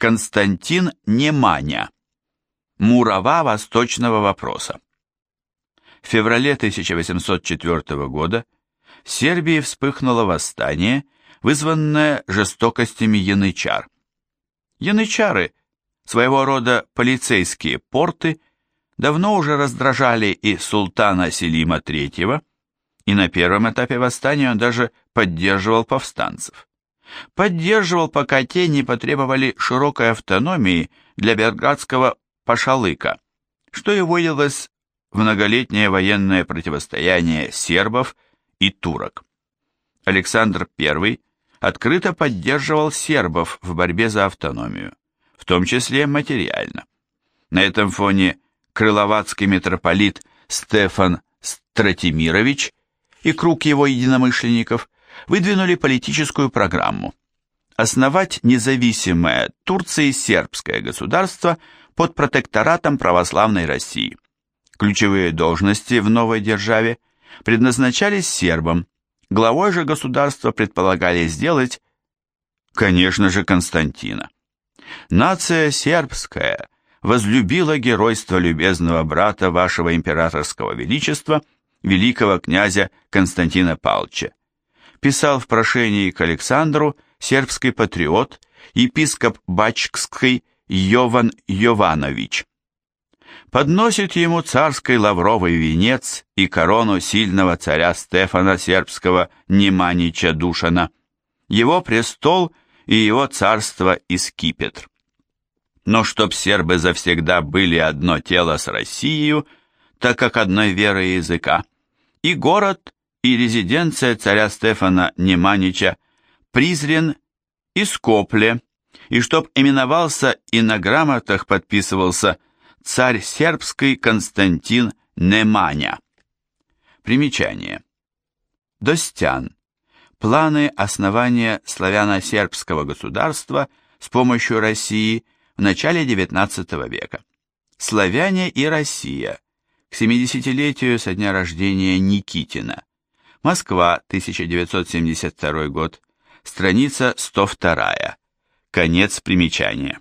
Константин Неманя. Мурава восточного вопроса. В феврале 1804 года в Сербии вспыхнуло восстание, вызванное жестокостями янычар. Янычары, своего рода полицейские порты, давно уже раздражали и султана Селима III, и на первом этапе восстания он даже поддерживал повстанцев. Поддерживал, пока те не потребовали широкой автономии для Белградского пашалыка, что и вылилось в многолетнее военное противостояние сербов и турок. Александр I открыто поддерживал сербов в борьбе за автономию, в том числе материально. На этом фоне крыловатский митрополит Стефан Стратимирович и круг его единомышленников выдвинули политическую программу основать независимое Турции сербское государство под протекторатом православной России. Ключевые должности в новой державе предназначались сербам, главой же государства предполагали сделать, конечно же, Константина. Нация сербская возлюбила геройство любезного брата вашего императорского величества, великого князя Константина Палча. Писал в прошении к Александру сербский патриот, епископ Бачкский Йован Йованович подносит ему царский лавровый венец и корону сильного царя Стефана Сербского Неманича Душана, его престол и его царство и. Но чтоб сербы завсегда были одно тело с Россией, так как одной веры и языка, и город, и резиденция царя Стефана Неманича призрен и скопле, и чтоб именовался и на грамотах подписывался – царь сербский Константин Неманя. Примечание. Достян. Планы основания славяно-сербского государства с помощью России в начале XIX века. Славяне и Россия. К 70-летию со дня рождения Никитина. Москва, 1972 год. Страница 102. Конец примечания.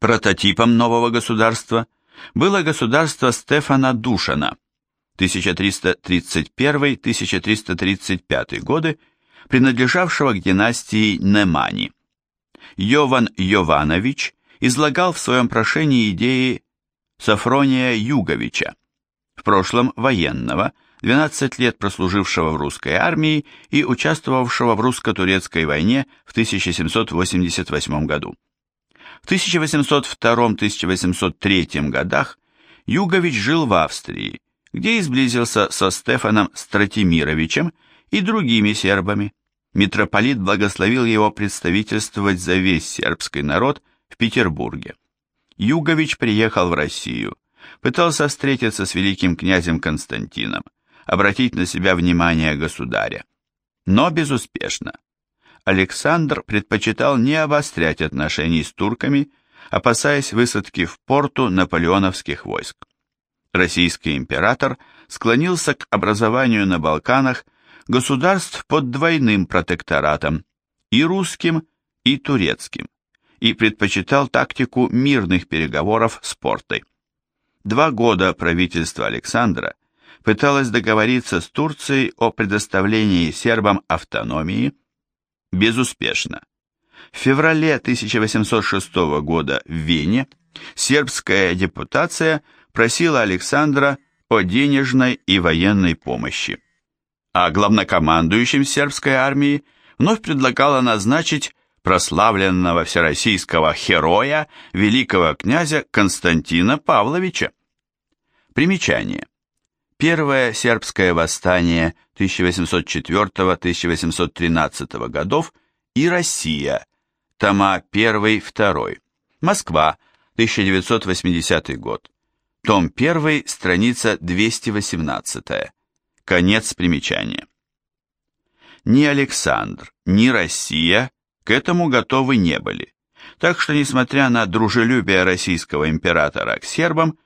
Прототипом нового государства было государство Стефана Душана 1331-1335 годы, принадлежавшего к династии Немани. Йован Йованович излагал в своем прошении идеи Сафрония Юговича, в прошлом военного, 12 лет прослужившего в русской армии и участвовавшего в русско-турецкой войне в 1788 году. В 1802-1803 годах Югович жил в Австрии, где и сблизился со Стефаном Стратимировичем и другими сербами. Митрополит благословил его представительствовать за весь сербский народ в Петербурге. Югович приехал в Россию, пытался встретиться с великим князем Константином, обратить на себя внимание государя, но безуспешно. Александр предпочитал не обострять отношений с турками, опасаясь высадки в порту наполеоновских войск. Российский император склонился к образованию на Балканах государств под двойным протекторатом, и русским, и турецким, и предпочитал тактику мирных переговоров с портой. Два года правительство Александра пыталось договориться с Турцией о предоставлении сербам автономии, безуспешно. В феврале 1806 года в Вене сербская депутация просила Александра о денежной и военной помощи, а главнокомандующим сербской армии вновь предлагала назначить прославленного всероссийского героя великого князя Константина Павловича. Примечание. Первое сербское восстание 1804-1813 годов и Россия, тома 1-2, Москва, 1980 год, том 1, страница 218, конец примечания. Ни Александр, ни Россия к этому готовы не были, так что, несмотря на дружелюбие российского императора к сербам,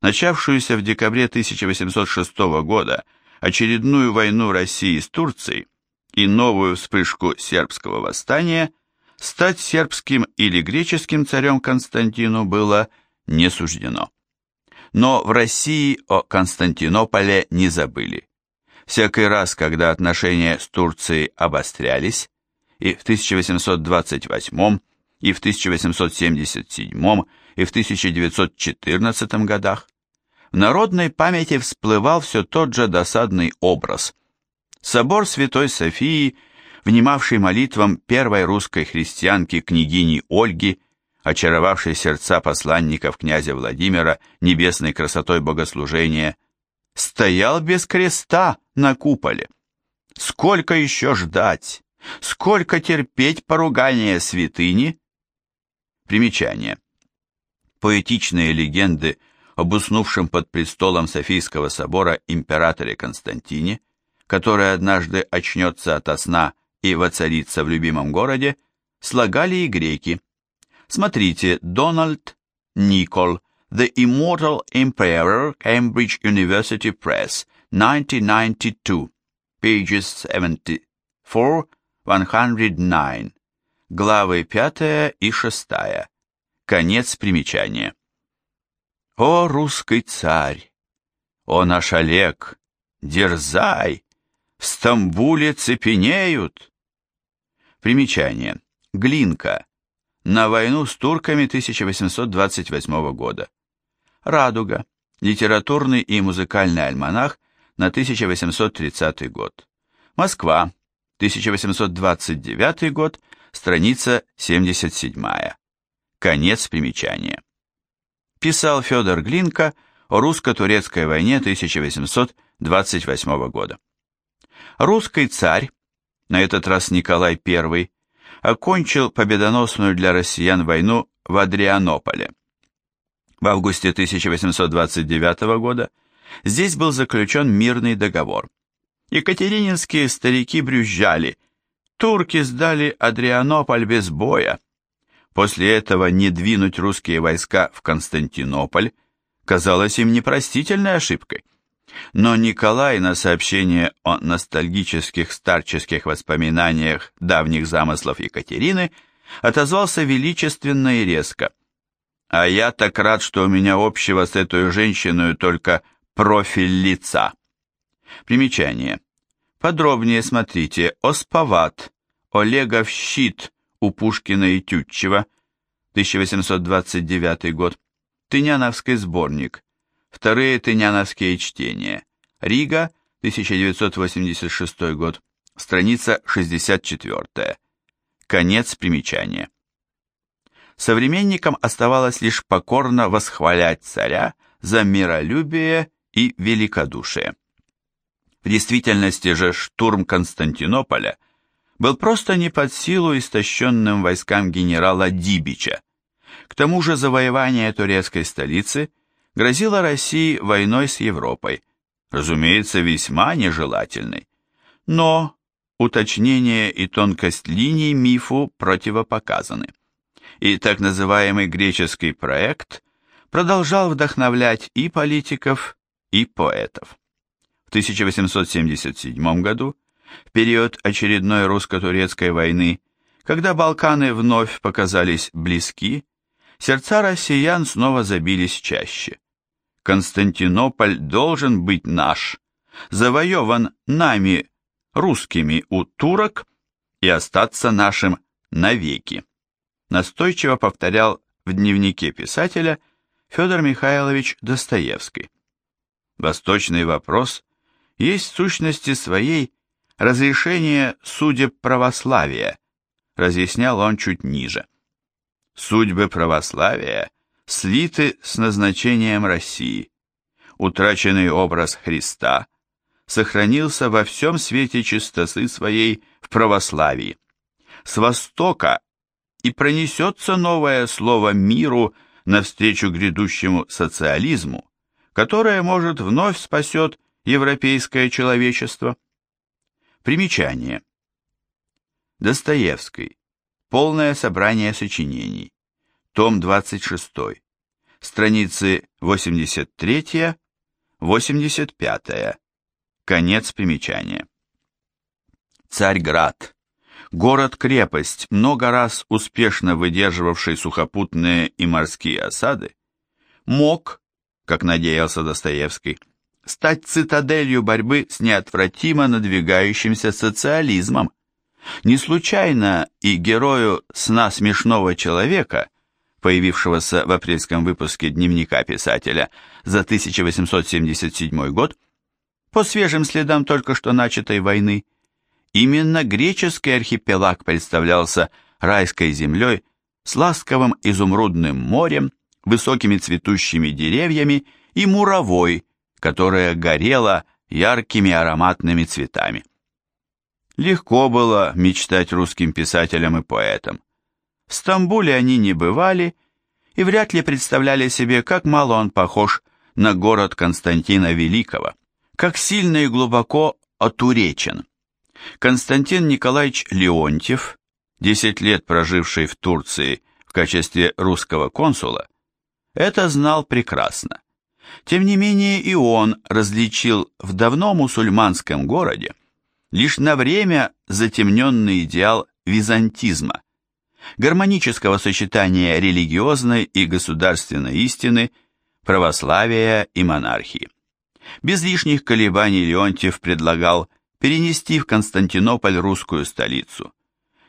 начавшуюся в декабре 1806 года очередную войну России с Турцией и новую вспышку сербского восстания, стать сербским или греческим царем Константину было не суждено. Но в России о Константинополе не забыли. Всякий раз, когда отношения с Турцией обострялись, и в 1828, и в 1877, и в 1914 годах, в народной памяти всплывал все тот же досадный образ. Собор Святой Софии, внимавший молитвам первой русской христианки княгини Ольги, очаровавшей сердца посланников князя Владимира небесной красотой богослужения, стоял без креста на куполе. Сколько еще ждать? Сколько терпеть поругание святыни? Примечание. Поэтичные легенды об уснувшем под престолом Софийского собора императоре Константине, который однажды очнется ото сна и воцарится в любимом городе, слагали и греки. Смотрите, Дональд Никол, The Immortal Emperor, Cambridge University Press, 1992, pages 74-109, главы 5 и 6, конец примечания. О, русский царь! О, наш Олег! Дерзай! В Стамбуле цепенеют! Примечание. Глинка. На войну с турками 1828 года. Радуга. Литературный и музыкальный альманах на 1830 год. Москва. 1829 год. Страница 77. Конец примечания писал Федор Глинка о русско-турецкой войне 1828 года. Русский царь, на этот раз Николай I, окончил победоносную для россиян войну в Адрианополе. В августе 1829 года здесь был заключен мирный договор. Екатерининские старики брюзжали, турки сдали Адрианополь без боя, После этого не двинуть русские войска в Константинополь казалось им непростительной ошибкой. Но Николай на сообщение о ностальгических старческих воспоминаниях давних замыслов Екатерины отозвался величественно и резко. «А я так рад, что у меня общего с этой женщиной только профиль лица». Примечание. Подробнее смотрите «Оспават», «Олегов щит», у Пушкина и Тютчева, 1829 год, Тыняновский сборник, вторые Тыняновские чтения, Рига, 1986 год, страница 64, конец примечания. Современникам оставалось лишь покорно восхвалять царя за миролюбие и великодушие. В действительности же штурм Константинополя – был просто не под силу истощенным войскам генерала Дибича. К тому же завоевание турецкой столицы грозило России войной с Европой, разумеется, весьма нежелательной. Но уточнение и тонкость линий мифу противопоказаны. И так называемый греческий проект продолжал вдохновлять и политиков, и поэтов. В 1877 году в период очередной русско-турецкой войны, когда Балканы вновь показались близки, сердца россиян снова забились чаще. Константинополь должен быть наш, завоеван нами, русскими, у турок, и остаться нашим навеки. Настойчиво повторял в дневнике писателя Федор Михайлович Достоевский. Восточный вопрос есть в сущности своей Разрешение судеб православия, разъяснял он чуть ниже. Судьбы православия слиты с назначением России. Утраченный образ Христа сохранился во всем свете чистоты своей в православии. С востока и пронесется новое слово миру навстречу грядущему социализму, которое, может, вновь спасет европейское человечество. Примечание. Достоевский. Полное собрание сочинений. Том 26. Страницы 83-85. Конец примечания. Царьград. Город-крепость, много раз успешно выдерживавший сухопутные и морские осады, мог, как надеялся Достоевский, стать цитаделью борьбы с неотвратимо надвигающимся социализмом. Не случайно и герою «Сна смешного человека», появившегося в апрельском выпуске дневника писателя за 1877 год, по свежим следам только что начатой войны, именно греческий архипелаг представлялся райской землей с ласковым изумрудным морем, высокими цветущими деревьями и муровой, которая горела яркими ароматными цветами. Легко было мечтать русским писателям и поэтам. В Стамбуле они не бывали и вряд ли представляли себе, как мало он похож на город Константина Великого, как сильно и глубоко отуречен. Константин Николаевич Леонтьев, 10 лет проживший в Турции в качестве русского консула, это знал прекрасно. Тем не менее и он различил в давно мусульманском городе лишь на время затемненный идеал византизма, гармонического сочетания религиозной и государственной истины, православия и монархии. Без лишних колебаний Леонтьев предлагал перенести в Константинополь русскую столицу.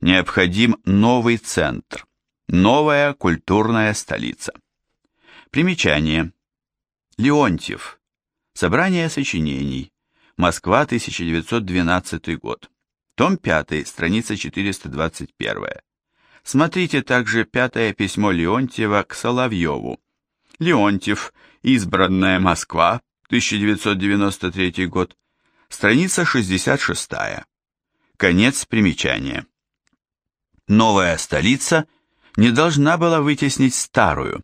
Необходим новый центр, новая культурная столица. Примечание. Леонтьев. Собрание сочинений. Москва, 1912 год. Том 5, страница 421. Смотрите также пятое письмо Леонтьева к Соловьеву. Леонтьев. Избранная Москва, 1993 год. Страница 66. Конец примечания. Новая столица не должна была вытеснить старую.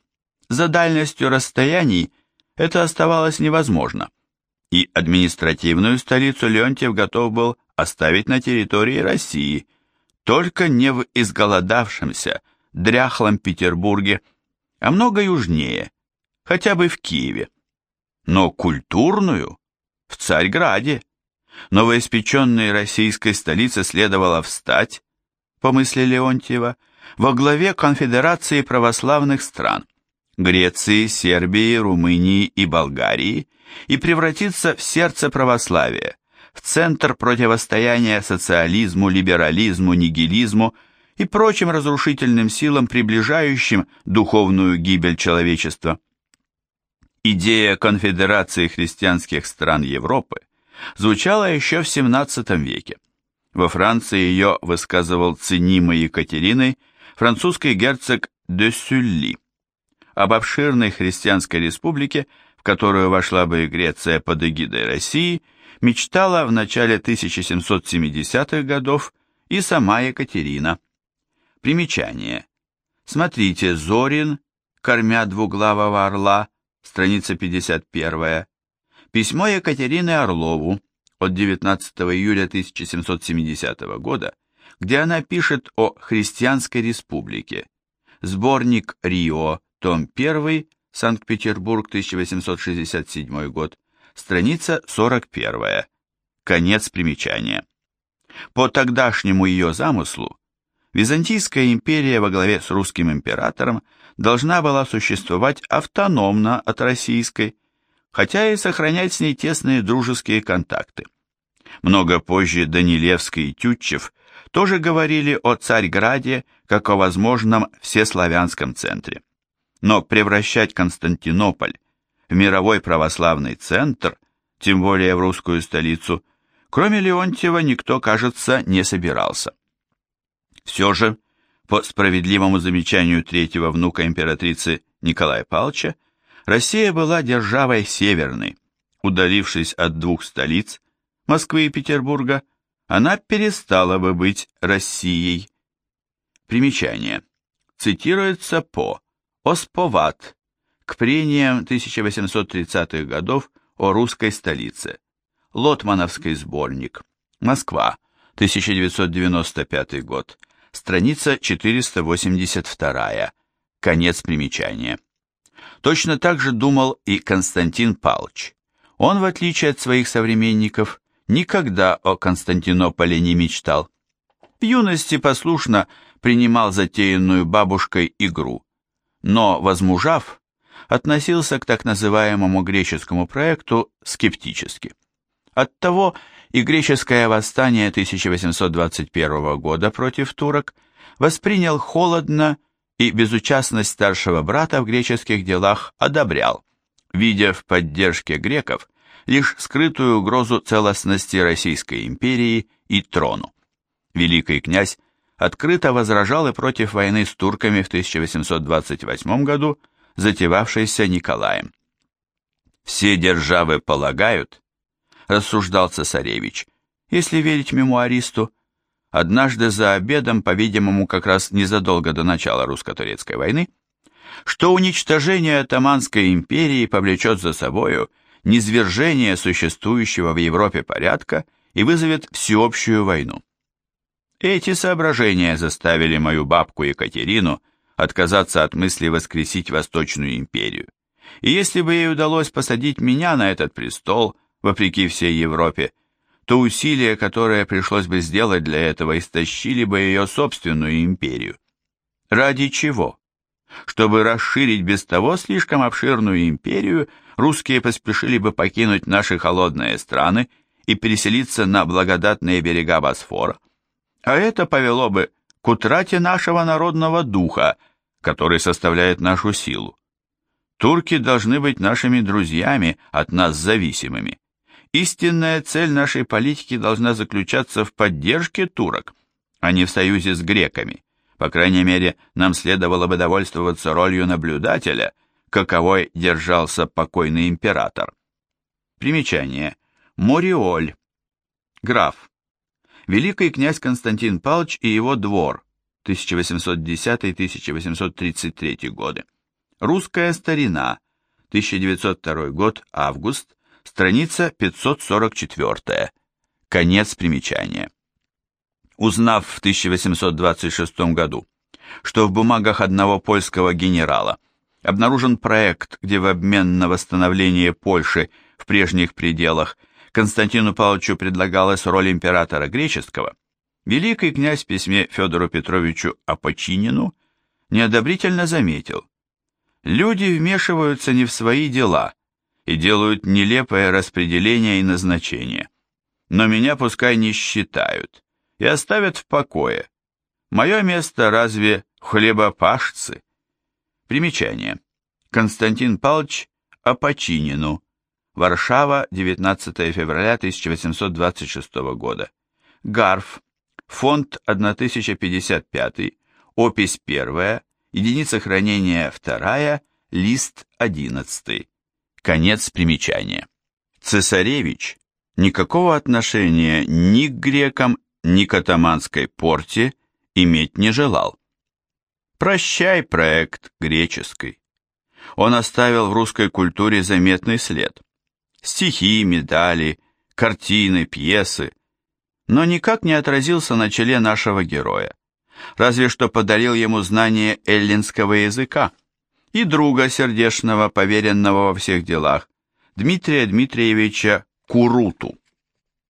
За дальностью расстояний это оставалось невозможно, и административную столицу Леонтьев готов был оставить на территории России, только не в изголодавшемся, дряхлом Петербурге, а много южнее, хотя бы в Киеве. Но культурную в Царьграде. Новоиспеченной российской столице следовало встать, по мысли Леонтьева, во главе конфедерации православных стран – Греции, Сербии, Румынии и Болгарии и превратиться в сердце православия, в центр противостояния социализму, либерализму, нигилизму и прочим разрушительным силам, приближающим духовную гибель человечества. Идея конфедерации христианских стран Европы звучала еще в XVII веке. Во Франции ее высказывал ценимый Екатериной французский герцог де Сюлли об обширной христианской республике, в которую вошла бы и Греция под эгидой России, мечтала в начале 1770-х годов и сама Екатерина. Примечание. Смотрите Зорин, кормя двуглавого орла, страница 51. Письмо Екатерины Орлову от 19 июля 1770 года, где она пишет о христианской республике. Сборник Рио, том 1, Санкт-Петербург, 1867 год, страница 41, конец примечания. По тогдашнему ее замыслу, Византийская империя во главе с русским императором должна была существовать автономно от российской, хотя и сохранять с ней тесные дружеские контакты. Много позже Данилевский и Тютчев тоже говорили о Царьграде как о возможном всеславянском центре но превращать Константинополь в мировой православный центр, тем более в русскую столицу, кроме Леонтьева никто, кажется, не собирался. Все же, по справедливому замечанию третьего внука императрицы Николая Павловича, Россия была державой северной. Удалившись от двух столиц, Москвы и Петербурга, она перестала бы быть Россией. Примечание. Цитируется по Осповат к прениям 1830-х годов о русской столице. Лотмановский сборник. Москва, 1995 год. Страница 482. Конец примечания. Точно так же думал и Константин Палч. Он, в отличие от своих современников, никогда о Константинополе не мечтал. В юности послушно принимал затеянную бабушкой игру, но, возмужав, относился к так называемому греческому проекту скептически. Оттого и греческое восстание 1821 года против турок воспринял холодно и безучастность старшего брата в греческих делах одобрял, видя в поддержке греков лишь скрытую угрозу целостности Российской империи и трону. Великий князь открыто возражал и против войны с турками в 1828 году, затевавшейся Николаем. «Все державы полагают, — рассуждал цесаревич, — если верить мемуаристу, однажды за обедом, по-видимому, как раз незадолго до начала русско-турецкой войны, что уничтожение Атаманской империи повлечет за собою низвержение существующего в Европе порядка и вызовет всеобщую войну. Эти соображения заставили мою бабку Екатерину отказаться от мысли воскресить Восточную империю. И если бы ей удалось посадить меня на этот престол, вопреки всей Европе, то усилия, которые пришлось бы сделать для этого, истощили бы ее собственную империю. Ради чего? Чтобы расширить без того слишком обширную империю, русские поспешили бы покинуть наши холодные страны и переселиться на благодатные берега Босфора. А это повело бы к утрате нашего народного духа, который составляет нашу силу. Турки должны быть нашими друзьями, от нас зависимыми. Истинная цель нашей политики должна заключаться в поддержке турок, а не в союзе с греками. По крайней мере, нам следовало бы довольствоваться ролью наблюдателя, каковой держался покойный император. Примечание. Мориоль. Граф. Великий князь Константин Павлович и его двор. 1810-1833 годы. Русская старина. 1902 год. Август. Страница 544. Конец примечания узнав в 1826 году, что в бумагах одного польского генерала обнаружен проект, где в обмен на восстановление Польши в прежних пределах Константину Павловичу предлагалась роль императора греческого, великий князь в письме Федору Петровичу Апочинину неодобрительно заметил, «Люди вмешиваются не в свои дела и делают нелепое распределение и назначение, но меня пускай не считают» и оставят в покое. Мое место разве хлебопашцы? Примечание. Константин Павлович Апочинину. Варшава, 19 февраля 1826 года. Гарф. Фонд 1055. Опись 1. Единица хранения 2. Лист 11. Конец примечания. Цесаревич никакого отношения ни к грекам, ни к атаманской порте иметь не желал. Прощай, проект греческий. Он оставил в русской культуре заметный след. Стихи, медали, картины, пьесы, но никак не отразился на челе нашего героя, разве что подарил ему знание эллинского языка и друга сердечного, поверенного во всех делах, Дмитрия Дмитриевича Куруту.